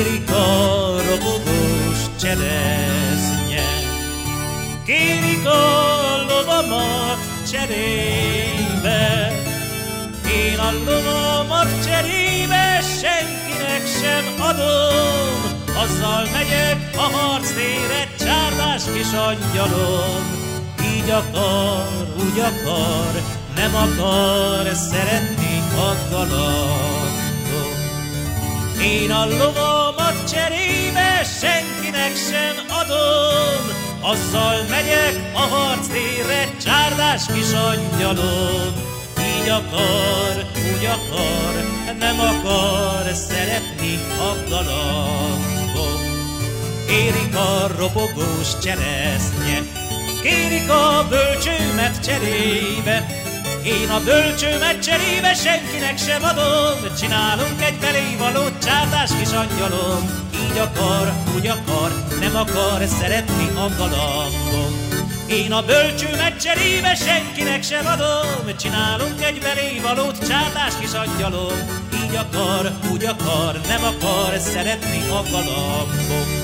Kérik a robogós cseresznye, kérik a lovamat cserébe. Én a lovamat cserébe senkinek sem adom, azzal megyek a harctére, csárdás kis angyalom. Így akar, úgy akar, nem akar szeretni a galambot. Én a lovamat cserébe senkinek sem adom, azzal megyek a harctérre, csárdás kis angyalom. Így akar, úgy akar, nem akar szeretni a galambot. Érik a robogós cseresznye, kérik a bölcsőmet cserébe, én a bölcsőmet cserébe senkinek sem adom, csinálunk egy belévalót, csátás kis angyalom. Így akar, úgy akar, nem akar szeretni a galambom. Én a bölcsőmet cserébe senkinek sem adom, csinálunk egy belévalót, csátás kis angyalom. Így akar, úgy akar, nem akar szeretni a galambom.